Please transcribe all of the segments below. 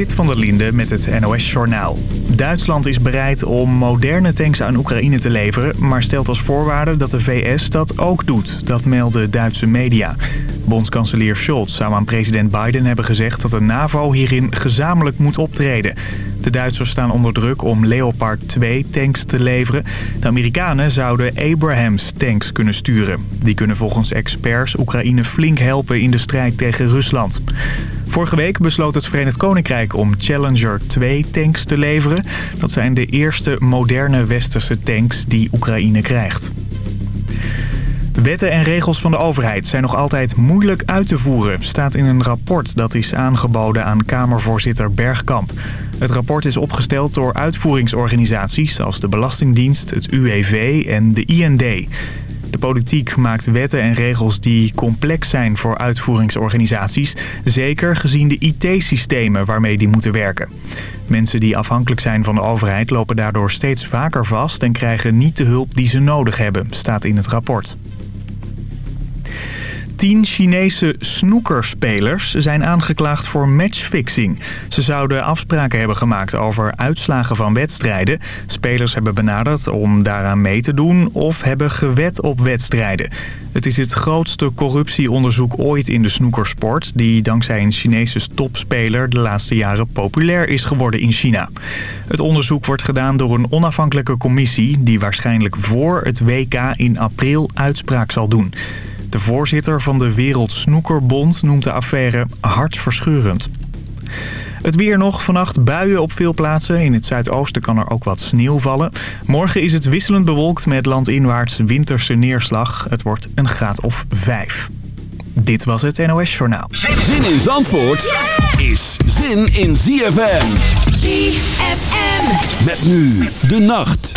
Zit van der Linde met het NOS-journaal. Duitsland is bereid om moderne tanks aan Oekraïne te leveren... maar stelt als voorwaarde dat de VS dat ook doet. Dat melden Duitse media. Bondskanselier Scholz zou aan president Biden hebben gezegd... dat de NAVO hierin gezamenlijk moet optreden. De Duitsers staan onder druk om Leopard 2 tanks te leveren. De Amerikanen zouden Abrams tanks kunnen sturen. Die kunnen volgens experts Oekraïne flink helpen in de strijd tegen Rusland. Vorige week besloot het Verenigd Koninkrijk om Challenger 2 tanks te leveren. Dat zijn de eerste moderne westerse tanks die Oekraïne krijgt. Wetten en regels van de overheid zijn nog altijd moeilijk uit te voeren... staat in een rapport dat is aangeboden aan Kamervoorzitter Bergkamp. Het rapport is opgesteld door uitvoeringsorganisaties... als de Belastingdienst, het UWV en de IND. De politiek maakt wetten en regels die complex zijn voor uitvoeringsorganisaties... zeker gezien de IT-systemen waarmee die moeten werken. Mensen die afhankelijk zijn van de overheid lopen daardoor steeds vaker vast... en krijgen niet de hulp die ze nodig hebben, staat in het rapport. Tien Chinese snoekerspelers zijn aangeklaagd voor matchfixing. Ze zouden afspraken hebben gemaakt over uitslagen van wedstrijden. Spelers hebben benaderd om daaraan mee te doen of hebben gewet op wedstrijden. Het is het grootste corruptieonderzoek ooit in de snoekersport... die dankzij een Chinese topspeler de laatste jaren populair is geworden in China. Het onderzoek wordt gedaan door een onafhankelijke commissie... die waarschijnlijk voor het WK in april uitspraak zal doen. De voorzitter van de Wereld Snoekerbond noemt de affaire hartverscheurend. Het weer nog. Vannacht buien op veel plaatsen. In het zuidoosten kan er ook wat sneeuw vallen. Morgen is het wisselend bewolkt met landinwaarts winterse neerslag. Het wordt een graad of vijf. Dit was het NOS Journaal. Zin in Zandvoort is zin in ZFM. ZFM. Met nu de nacht.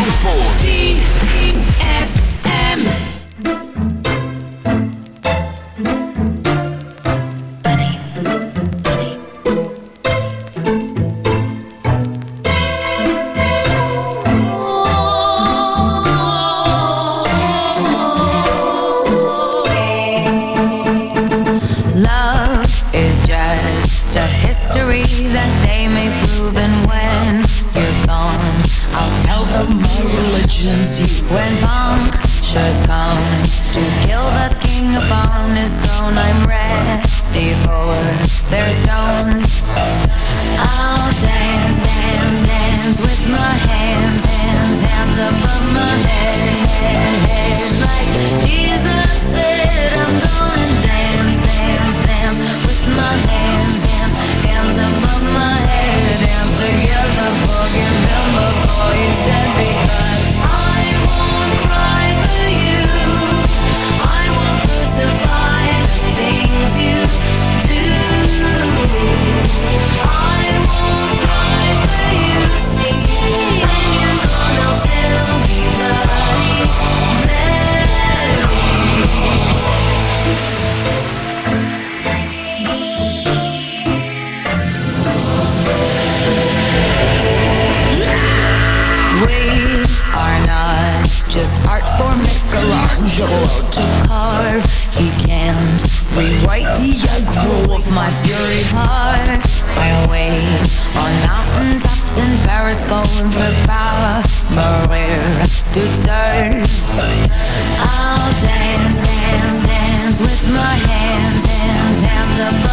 Zandvoort.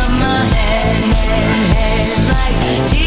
Broken head, everywhere, people pissing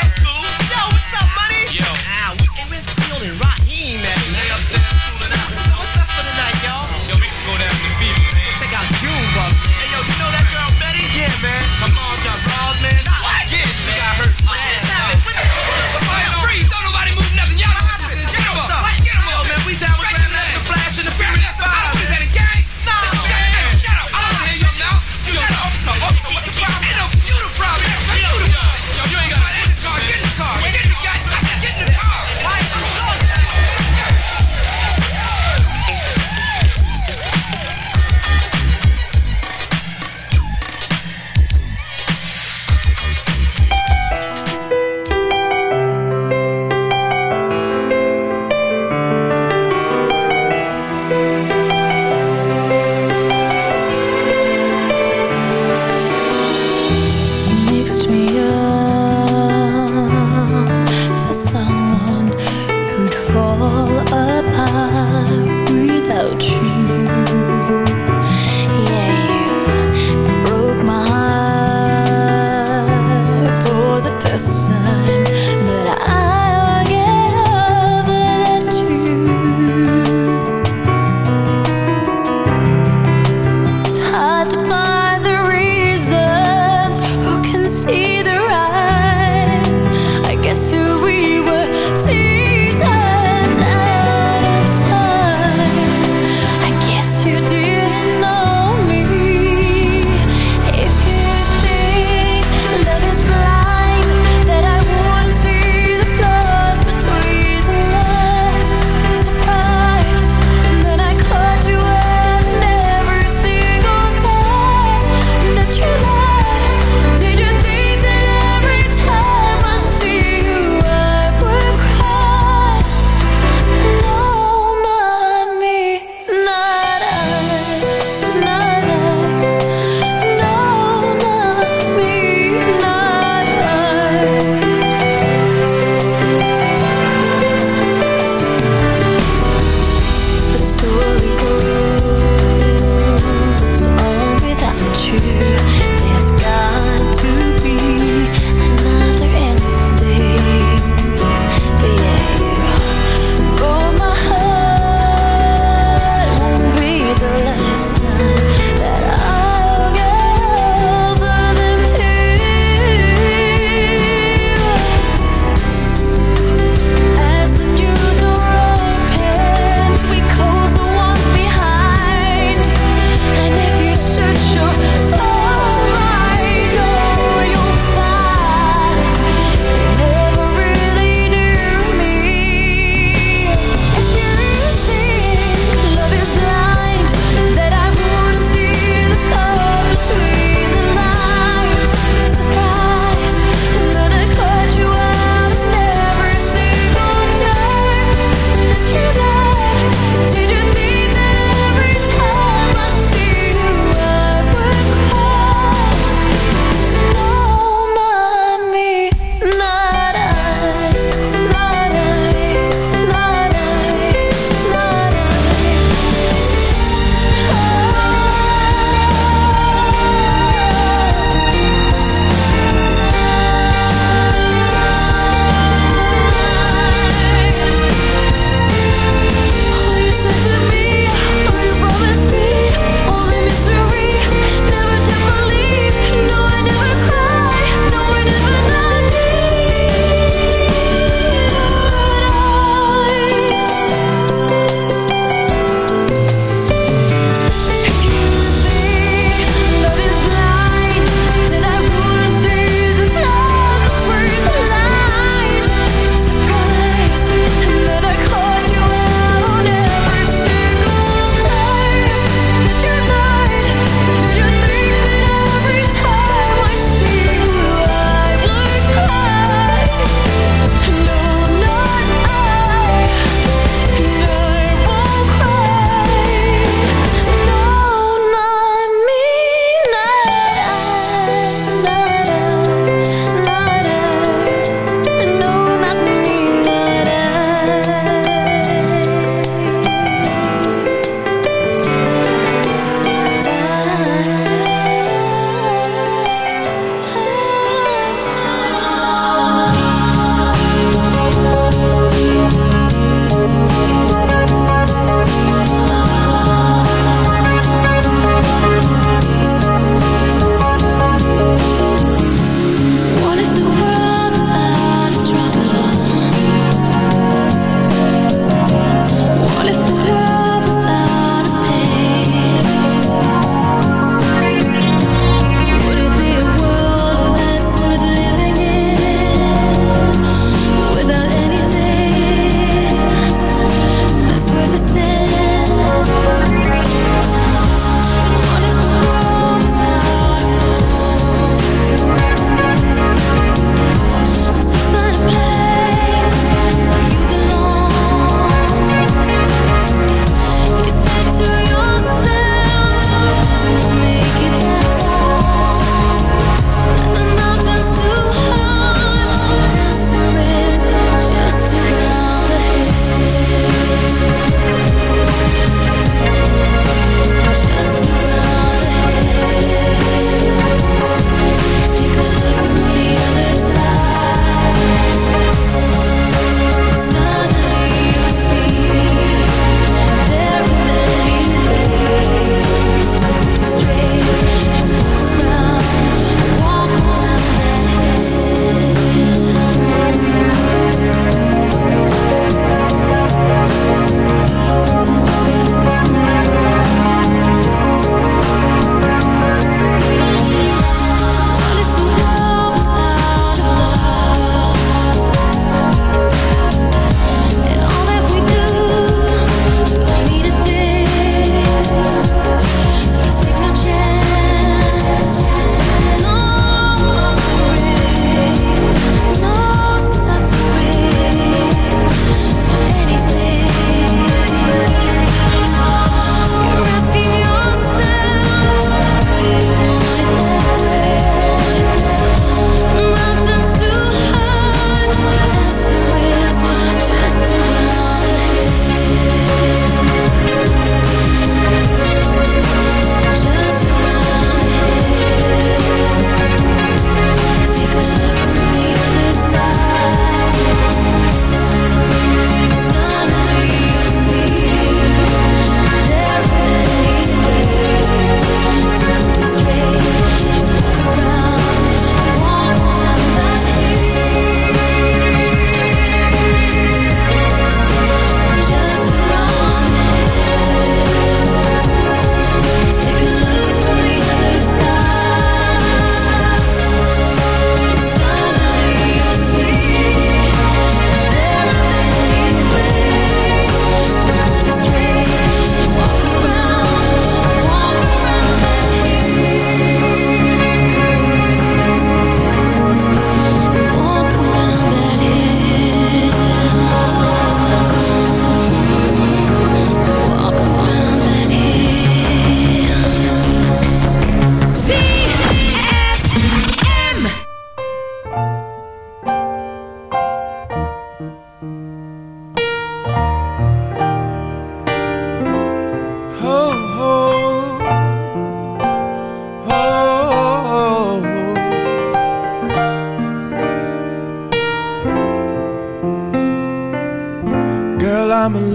man. I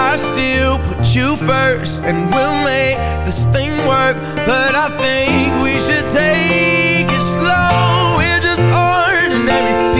I still put you first. And we'll make this thing work. But I think we should take it slow. We're just ordinary people.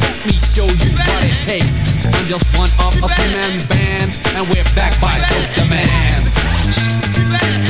let me show you what it takes. I'm just one of a three-man band, and we're back by Dope Demand. Back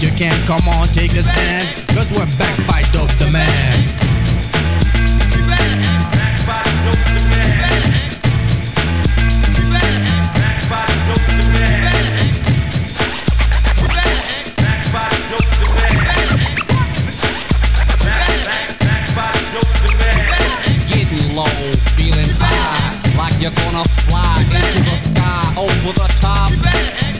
You can, come on, take a stand. Cause we're. Back by Dope Demand. Getting low, feeling high, like you're gonna fly into the sky, over the top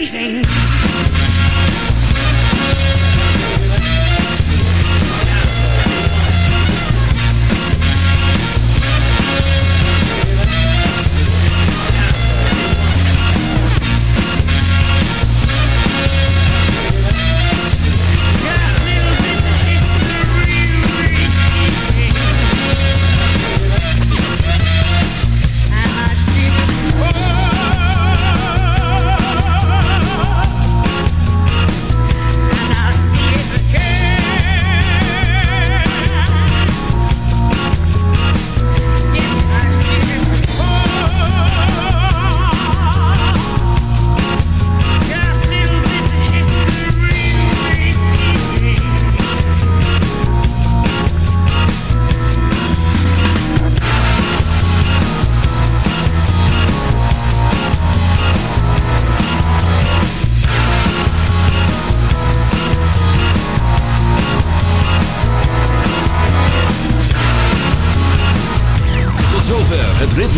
History